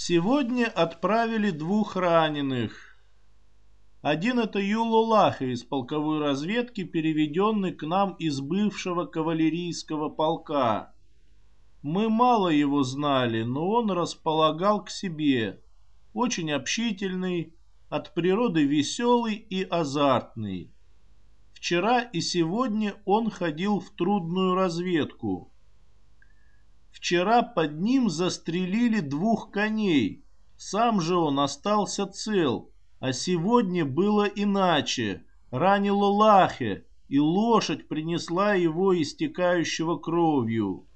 Сегодня отправили двух раненых. Один это Юлулаха из полковой разведки, переведенный к нам из бывшего кавалерийского полка. Мы мало его знали, но он располагал к себе. Очень общительный, от природы веселый и азартный. Вчера и сегодня он ходил в трудную разведку. Вчера под ним застрелили двух коней. Сам же он остался цел, а сегодня было иначе. Ранило Лахе, и лошадь принесла его истекающего кровью.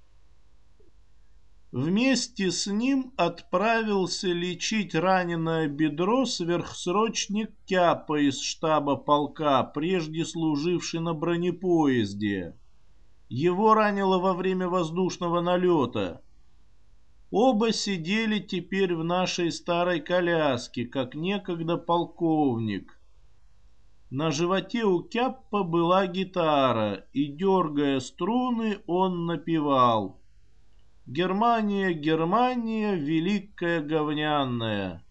Вместе с ним отправился лечить раненое бедро сверхсрочник Кяпа из штаба полка, прежде служивший на бронепоезде. Его ранило во время воздушного налета. Оба сидели теперь в нашей старой коляске, как некогда полковник. На животе у Кяппа была гитара, и, дергая струны, он напевал «Германия, Германия, великая говняная».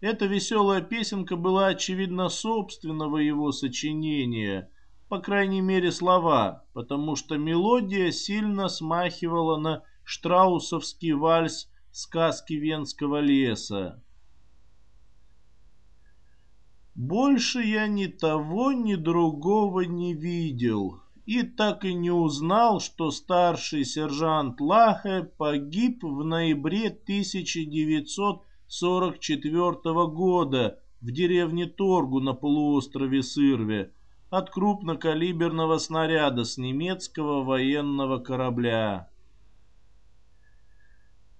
Эта веселая песенка была, очевидно, собственного его сочинения – по крайней мере слова, потому что мелодия сильно смахивала на штраусовский вальс сказки Венского леса. Больше я ни того, ни другого не видел и так и не узнал, что старший сержант Лахе погиб в ноябре 1944 года в деревне Торгу на полуострове Сырве, от крупнокалиберного снаряда с немецкого военного корабля.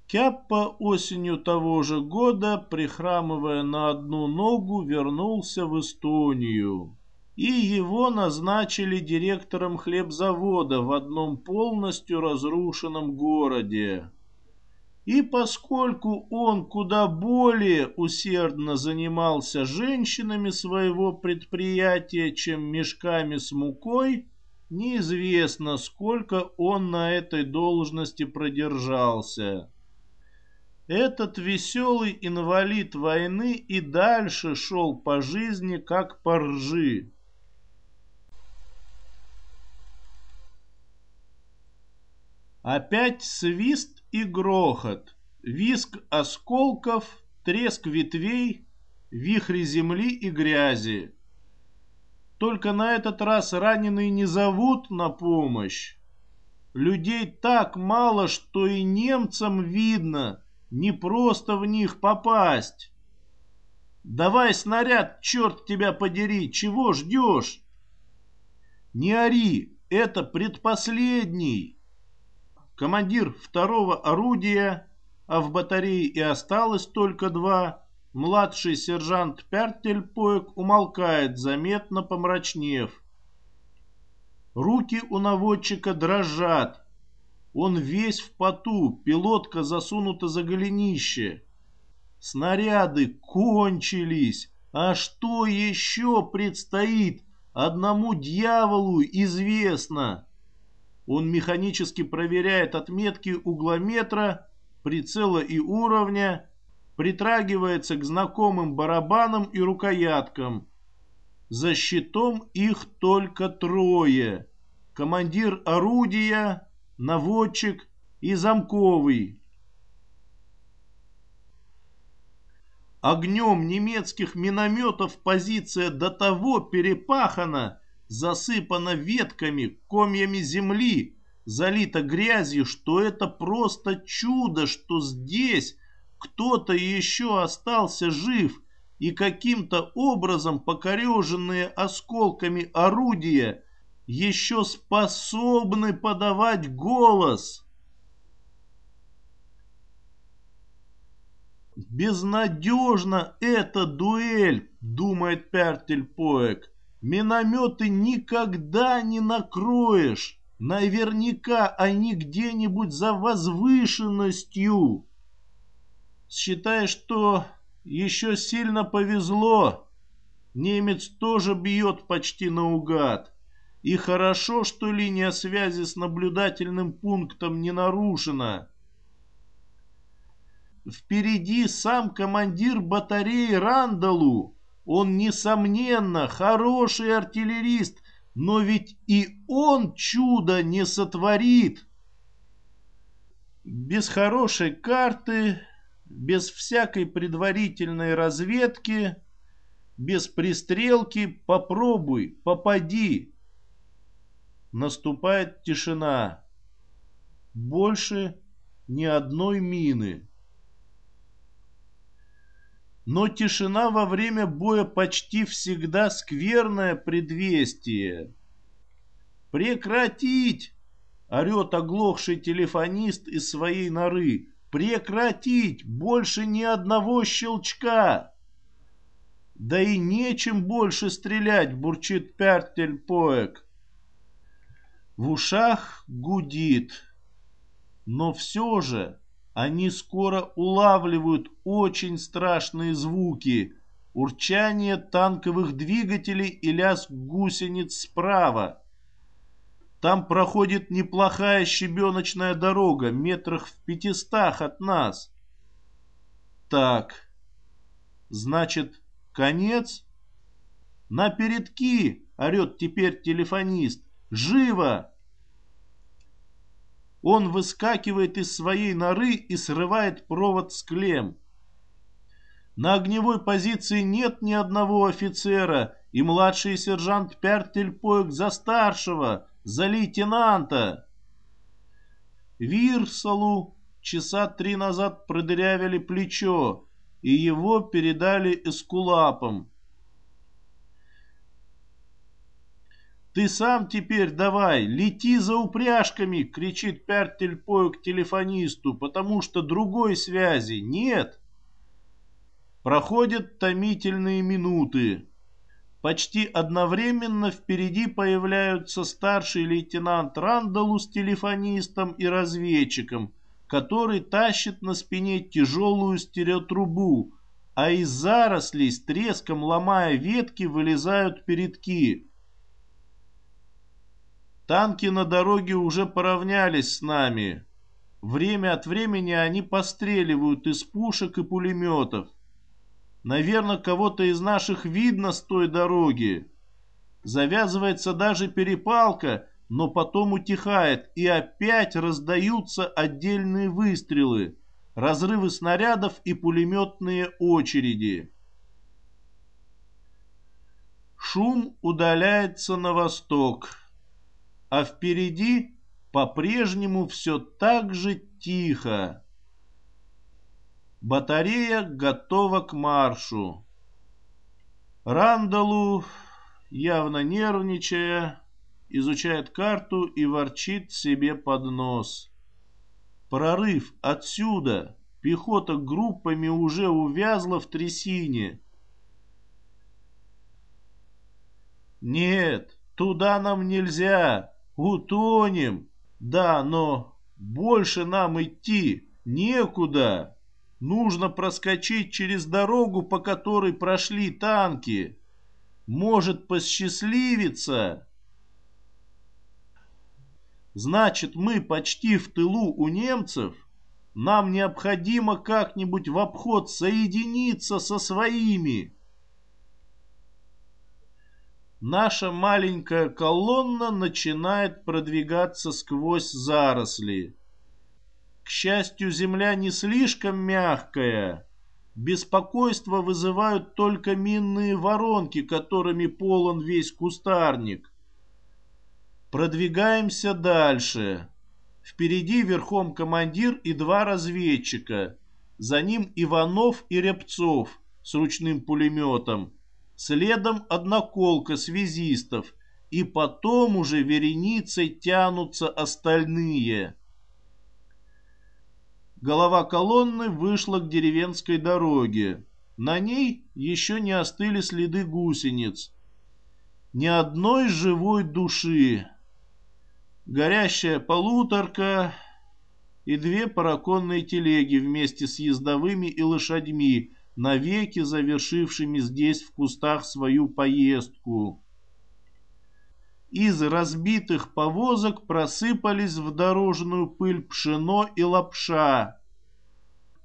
Кяппа осенью того же года, прихрамывая на одну ногу, вернулся в Эстонию. И его назначили директором хлебзавода в одном полностью разрушенном городе. И поскольку он куда более усердно занимался женщинами своего предприятия, чем мешками с мукой, неизвестно, сколько он на этой должности продержался. Этот веселый инвалид войны и дальше шел по жизни, как по ржи. Опять свист и грохот, виск осколков, треск ветвей, вихри земли и грязи. Только на этот раз раненые не зовут на помощь. Людей так мало, что и немцам видно, не просто в них попасть. Давай снаряд, черт тебя подери, чего ждешь? Не ори, это предпоследний командир второго орудия, а в батарее и осталось только два, младший сержант Пертельпоек умолкает, заметно помрачнев. Руки у наводчика дрожат. Он весь в поту, пилотка засунута за голенище. Снаряды кончились. А что еще предстоит? Одному дьяволу известно. Он механически проверяет отметки углометра, прицела и уровня, притрагивается к знакомым барабанам и рукояткам. За щитом их только трое. Командир орудия, наводчик и замковый. Огнем немецких минометов позиция до того перепахана, засыпана ветками, комьями земли, залита грязью, что это просто чудо, что здесь кто-то еще остался жив, и каким-то образом покореженные осколками орудия еще способны подавать голос. Безнадежна эта дуэль, думает Пертельпоек. Минометы никогда не накроешь. Наверняка они где-нибудь за возвышенностью. Считай, что еще сильно повезло. Немец тоже бьет почти наугад. И хорошо, что линия связи с наблюдательным пунктом не нарушена. впереди сам командир батареи Рандалу. Он, несомненно, хороший артиллерист, но ведь и он чудо не сотворит. Без хорошей карты, без всякой предварительной разведки, без пристрелки попробуй, попади. Наступает тишина. Больше ни одной мины. Но тишина во время боя почти всегда скверное предвестие. «Прекратить!» — орет оглохший телефонист из своей норы. «Прекратить! Больше ни одного щелчка!» «Да и нечем больше стрелять!» — бурчит Пертель Поэк. В ушах гудит. Но все же они скоро улавливают очень страшные звуки. Урчание танковых двигателей и лязг гусениц справа. Там проходит неплохая щебеночная дорога, метрах в пятистах от нас. Так, значит, конец? На передки, орет теперь телефонист. Живо! Он выскакивает из своей норы и срывает провод с клем. На огневой позиции нет ни одного офицера, и младший сержант Пертельпоек за старшего, за лейтенанта. Вирсалу часа три назад продырявили плечо, и его передали эскулапам. «Ты сам теперь давай, лети за упряжками!» — кричит Пертельпою к телефонисту, потому что другой связи нет. Проходят томительные минуты. Почти одновременно впереди появляются старший лейтенант Рандалу с телефонистом и разведчиком, который тащит на спине тяжелую стереотрубу, а из зарослей с треском ломая ветки вылезают передки. Танки на дороге уже поравнялись с нами. Время от времени они постреливают из пушек и пулеметов. Наверное, кого-то из наших видно с той дороги. Завязывается даже перепалка, но потом утихает, и опять раздаются отдельные выстрелы, разрывы снарядов и пулеметные очереди. Шум удаляется на восток а впереди по-прежнему все так же тихо. Батарея готова к маршу. Рандалу, явно нервничая, изучает карту и ворчит себе под нос. Прорыв отсюда. Пехота группами уже увязла в трясине. Нет, туда нам нельзя. Утонем. Да, но больше нам идти некуда. Нужно проскочить через дорогу, по которой прошли танки. Может посчастливиться. Значит, мы почти в тылу у немцев. Нам необходимо как-нибудь в обход соединиться со своими. Наша маленькая колонна начинает продвигаться сквозь заросли. К счастью, земля не слишком мягкая. Беспокойство вызывают только минные воронки, которыми полон весь кустарник. Продвигаемся дальше. Впереди верхом командир и два разведчика. За ним Иванов и Рябцов с ручным пулеметом следом одноколка связистов, и потом уже вереницей тянутся остальные. Голова колонны вышла к деревенской дороге. На ней еще не остыли следы гусениц. Ни одной живой души. Горящая полуторка и две параконные телеги вместе с ездовыми и лошадьми, навеки завершившими здесь в кустах свою поездку. Из разбитых повозок просыпались в дорожную пыль пшено и лапша.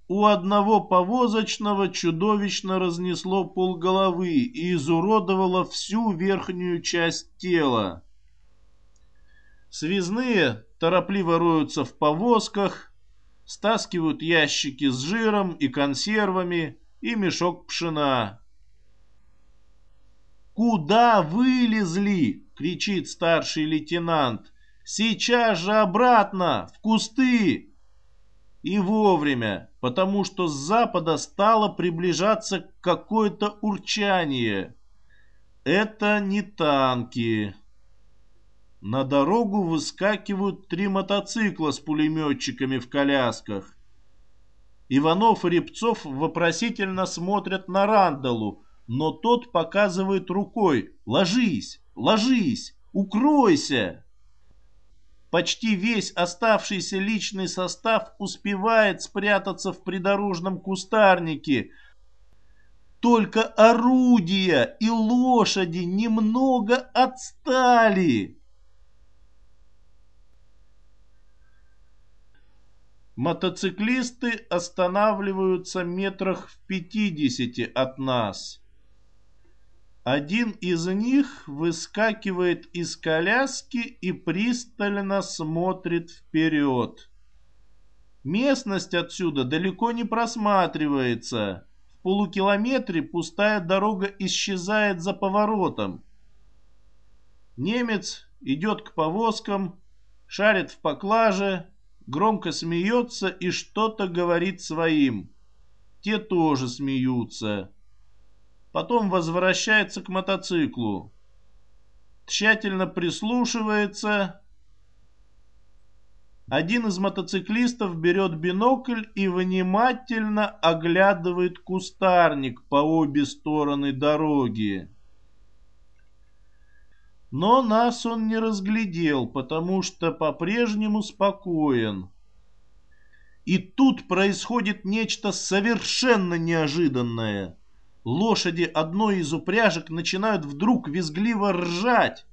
у одного повозочного чудовищно разнесло полголовы и изуродовало всю верхнюю часть тела. Связные торопливо роются в повозках, стаскивают ящики с жиром и консервами и мешок пшена. «Куда вылезли?» — кричит старший лейтенант. «Сейчас же обратно, в кусты!» И вовремя, потому что с запада стало приближаться какое-то урчание. Это не танки. На дорогу выскакивают три мотоцикла с пулеметчиками в колясках. Иванов и Рябцов вопросительно смотрят на Рандалу, но тот показывает рукой «Ложись! Ложись! Укройся!» Почти весь оставшийся личный состав успевает спрятаться в придорожном кустарнике. Только орудия и лошади немного отстали. Мотоциклисты останавливаются метрах в пятидесяти от нас. Один из них выскакивает из коляски и пристально смотрит вперед. Местность отсюда далеко не просматривается. В полукилометре пустая дорога исчезает за поворотом. Немец идет к повозкам, шарит в поклаже, громко смеется и что-то говорит своим. Те тоже смеются. Потом возвращается к мотоциклу. Тщательно прислушивается. Один из мотоциклистов берет бинокль и внимательно оглядывает кустарник по обе стороны дороги. Но нас он не разглядел, потому что по-прежнему спокоен. И тут происходит нечто совершенно неожиданное. Лошади одной из упряжек начинают вдруг визгливо ржать.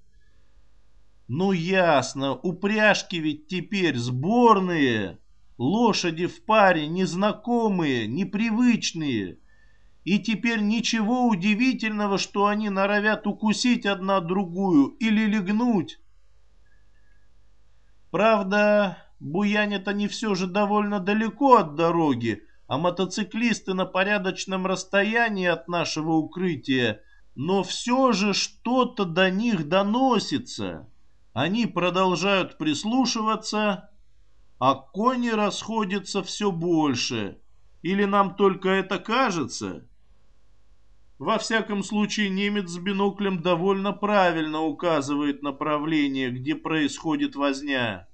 Ну ясно, упряжки ведь теперь сборные. Лошади в паре незнакомые, непривычные. И теперь ничего удивительного, что они норовят укусить одна другую или легнуть. Правда, буянят они все же довольно далеко от дороги, а мотоциклисты на порядочном расстоянии от нашего укрытия, но все же что-то до них доносится. Они продолжают прислушиваться, а кони расходятся все больше. Или нам только это кажется? Во всяком случае, немец с биноклем довольно правильно указывает направление, где происходит возня.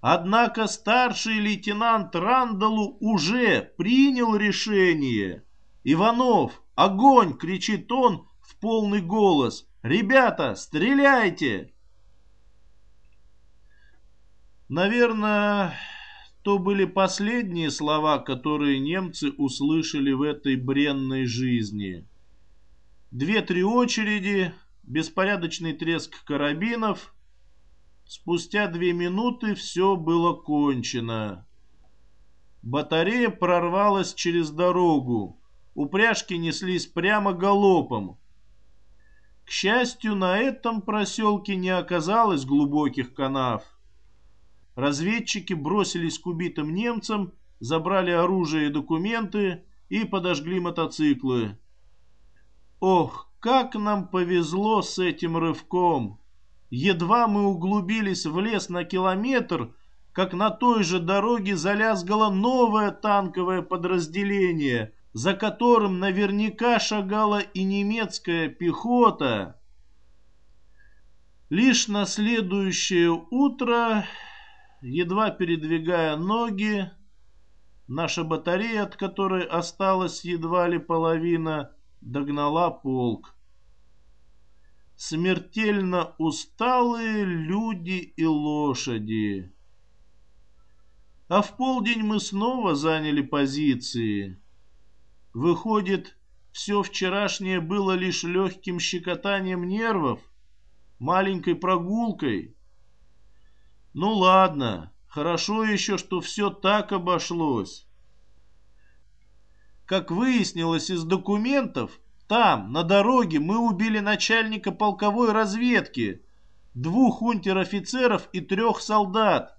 Однако старший лейтенант Рандалу уже принял решение. «Иванов, огонь!» — кричит он в полный голос. «Ребята, стреляйте!» Наверное, то были последние слова, которые немцы услышали в этой бренной жизни. Две-три очереди, беспорядочный треск карабинов — Спустя две минуты все было кончено. Батарея прорвалась через дорогу. Упряжки неслись прямо галопом. К счастью, на этом проселке не оказалось глубоких канав. Разведчики бросились к убитым немцам, забрали оружие и документы и подожгли мотоциклы. Ох, как нам повезло с этим рывком! Едва мы углубились в лес на километр, как на той же дороге залязгало новое танковое подразделение, за которым наверняка шагала и немецкая пехота. Лишь на следующее утро, едва передвигая ноги, наша батарея, от которой осталась едва ли половина, догнала полк смертельно усталые люди и лошади. А в полдень мы снова заняли позиции. Выходит, все вчерашнее было лишь легким щекотанием нервов, маленькой прогулкой. Ну ладно, Хорошо еще, что все так обошлось. Как выяснилось из документов, там, на дороге, мы убили начальника полковой разведки, двух унтер-офицеров и трех солдат.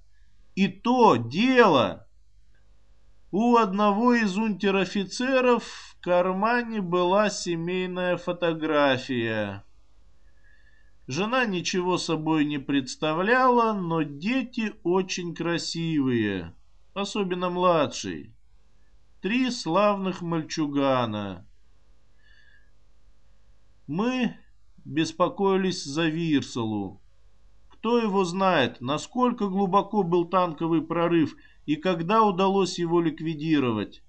И то дело. У одного из унтер-офицеров в кармане была семейная фотография. Жена ничего собой не представляла, но дети очень красивые, особенно младший. Три славных мальчугана. Мы беспокоились за Вирсалу. Кто его знает, насколько глубоко был танковый прорыв и когда удалось его ликвидировать.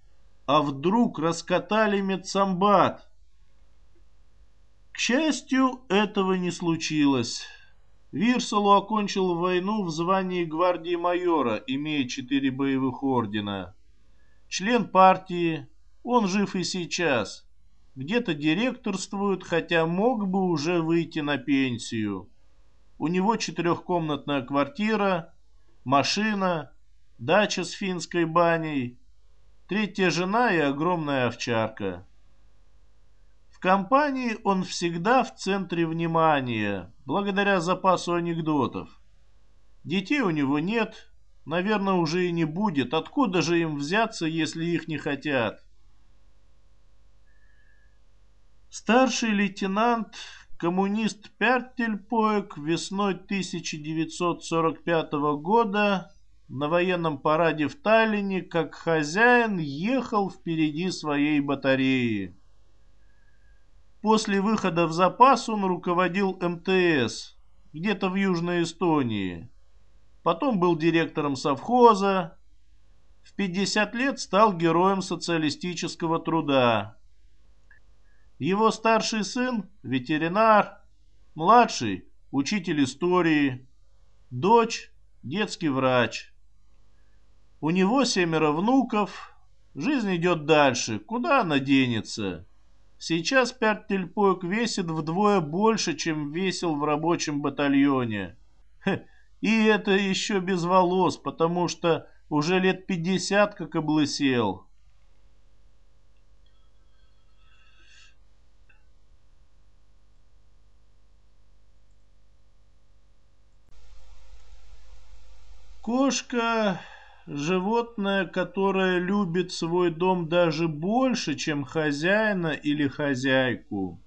А вдруг раскатали медсамбат? К счастью, этого не случилось. Вирсалу окончил войну в звании гвардии майора, имея четыре боевых ордена. Член партии, он жив и сейчас где-то директорствует, хотя мог бы уже выйти на пенсию. У него четырехкомнатная квартира, машина, дача с финской баней, третья жена и огромная овчарка. Компании он всегда в центре внимания, благодаря запасу анекдотов. Детей у него нет, наверное, уже и не будет. Откуда же им взяться, если их не хотят? Старший лейтенант, коммунист Пертельпоек весной 1945 года на военном параде в Таллине как хозяин ехал впереди своей батареи. После выхода в запас он руководил МТС, где-то в Южной Эстонии. Потом был директором совхоза. В 50 лет стал героем социалистического труда. Его старший сын – ветеринар, младший – учитель истории, дочь – детский врач. У него семеро внуков, жизнь идет дальше, куда она денется? Сейчас Пертельпойк весит вдвое больше, чем весил в рабочем батальоне. И это еще без волос, потому что уже лет пятьдесят как облысел. Кошка – животное, которое любит свой дом даже больше, чем хозяина или хозяйку.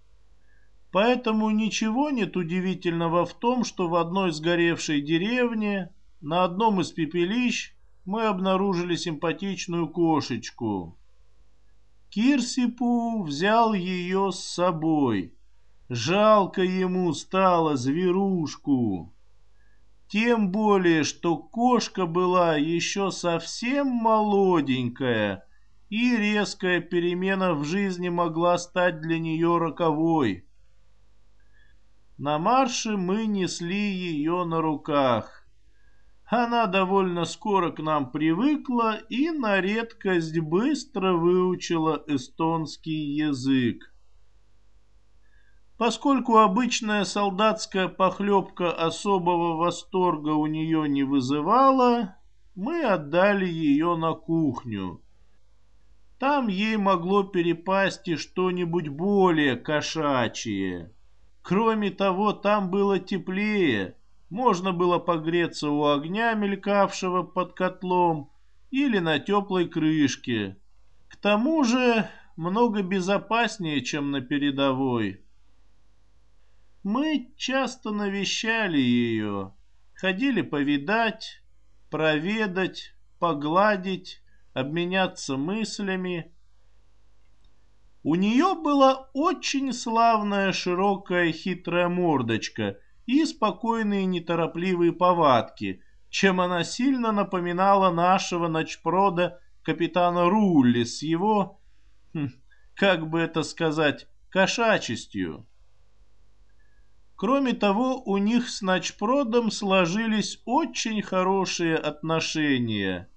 Поэтому ничего нет удивительного в том, что в одной сгоревшей деревне, на одном из пепелищ, мы обнаружили симпатичную кошечку. Кирсипу взял ее с собой. Жалко ему стало зверушку. Тем более, что кошка была еще совсем молоденькая, и резкая перемена в жизни могла стать для нее роковой. На марше мы несли ее на руках. Она довольно скоро к нам привыкла и на редкость быстро выучила эстонский язык. Поскольку обычная солдатская похлебка особого восторга у нее не вызывала, мы отдали ее на кухню. Там ей могло перепасть и что-нибудь более кошачье. Кроме того, там было теплее, можно было погреться у огня, мелькавшего под котлом, или на теплой крышке. К тому же много безопаснее, чем на передовой. Мы часто навещали ее, ходили повидать, проведать, погладить, обменяться мыслями. У нее была очень славная широкая хитрая мордочка и спокойные неторопливые повадки, чем она сильно напоминала нашего ночпрода капитана Рулли с его, хм, как бы это сказать, кошачестью. Кроме того, у них с Начпродом сложились очень хорошие отношения.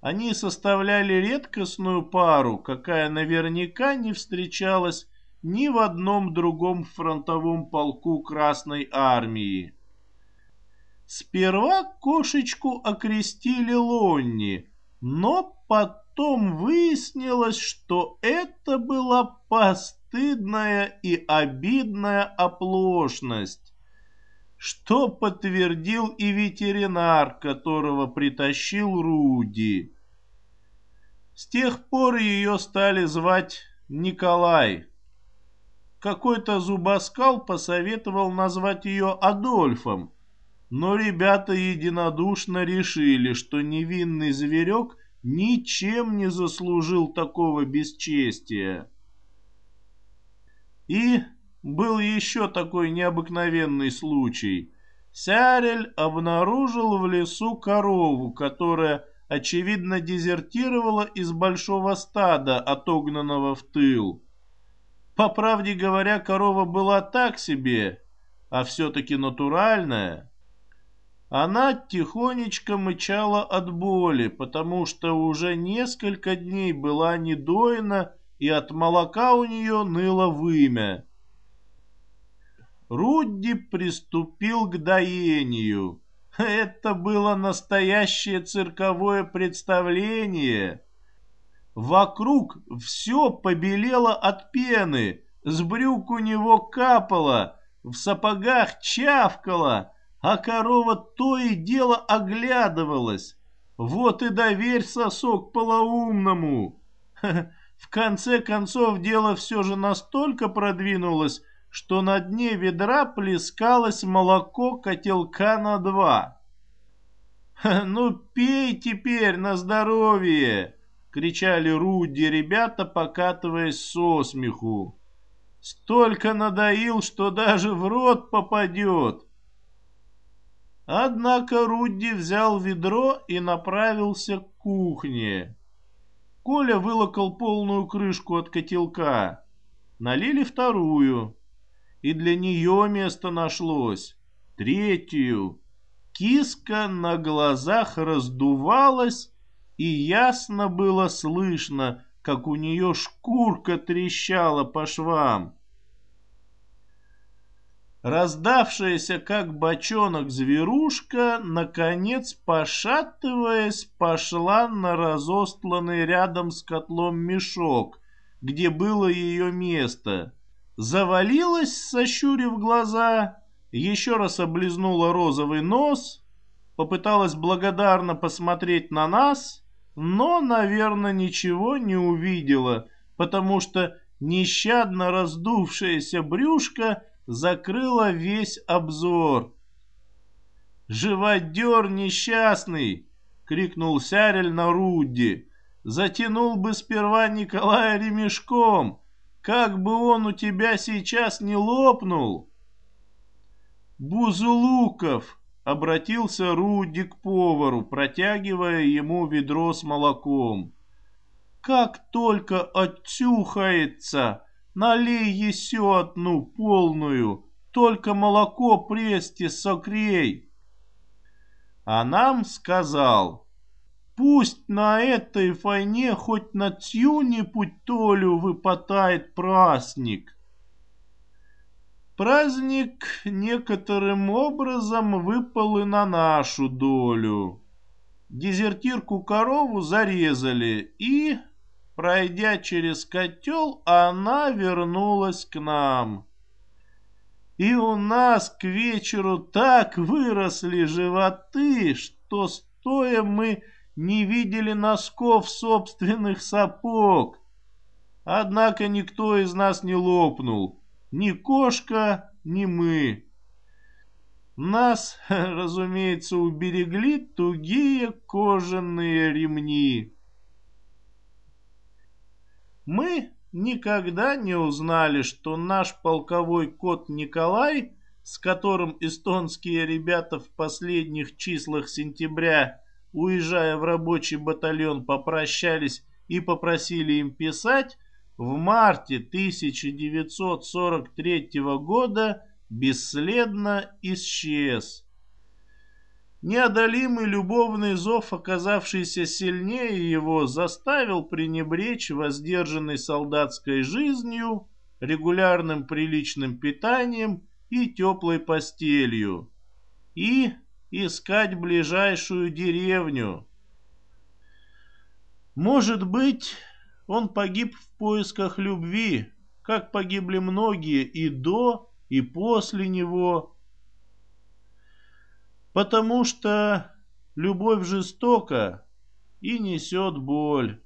Они составляли редкостную пару, какая наверняка не встречалась ни в одном другом фронтовом полку Красной Армии. Сперва кошечку окрестили Лонни, но потом выяснилось, что это была постыдная и обидная оплошность, что подтвердил и ветеринар, которого притащил Руди. С тех пор ее стали звать Николай. Какой-то зубоскал посоветовал назвать ее Адольфом, но ребята единодушно решили, что невинный зверек ничем не заслужил такого бесчестия. И был еще такой необыкновенный случай. Сярель обнаружил в лесу корову, которая, очевидно, дезертировала из большого стада, отогнанного в тыл. По правде говоря, корова была так себе, а все-таки натуральная. Она тихонечко мычала от боли, потому что уже несколько дней была недоена, и от молока у нее ныло вымя. Рудди приступил к доению. Это было настоящее цирковое представление. Вокруг все побелело от пены, с брюк у него капало, в сапогах чавкало, а корова то и дело оглядывалась. Вот и доверь сосок полоумному. В конце концов дело все же настолько продвинулось, что на дне ведра плескалось молоко котелка на два. «Ну пей теперь на здоровье!» — кричали Руди ребята, покатываясь со смеху. «Столько надоил, что даже в рот попадет!» Однако Рудди взял ведро и направился к кухне. Коля вылокал полную крышку от котелка. Налили вторую. И для нее место нашлось. Третью. Киска на глазах раздувалась, и ясно было слышно, как у нее шкурка трещала по швам. Раздавшаяся, как бочонок, зверушка, наконец, пошатываясь, пошла на разостланный рядом с котлом мешок, где было ее место. Завалилась, сощурив глаза, еще раз облизнула розовый нос, попыталась благодарно посмотреть на нас, но, наверное, ничего не увидела, потому что нещадно раздувшаяся брюшко — закрыла весь обзор. «Живодер несчастный!» — крикнул Сярель на Рудди. «Затянул бы сперва Николая ремешком, как бы он у тебя сейчас не лопнул!» «Бузулуков!» — обратился Рудди к повару, протягивая ему ведро с молоком. «Как только отчухается!» Налей еще одну полную, только молоко престе согрей. А нам сказал, пусть на этой войне хоть на чью-нибудь толю выпадает праздник. Праздник некоторым образом выпал и на нашу долю. Дезертирку корову зарезали и Пройдя через котел, она вернулась к нам. И у нас к вечеру так выросли животы, что стоя мы не видели носков собственных сапог. Однако никто из нас не лопнул, ни кошка, ни мы. Нас, разумеется, уберегли тугие кожаные ремни мы никогда не узнали, что наш полковой кот Николай, с которым эстонские ребята в последних числах сентября, уезжая в рабочий батальон, попрощались и попросили им писать, в марте 1943 года бесследно исчез. Неодолимый любовный зов, оказавшийся сильнее его, заставил пренебречь воздержанной солдатской жизнью, регулярным приличным питанием и теплой постелью. И, искать ближайшую деревню. Может быть, он погиб в поисках любви, как погибли многие и до, и после него. Потому что любовь жестока и несет боль.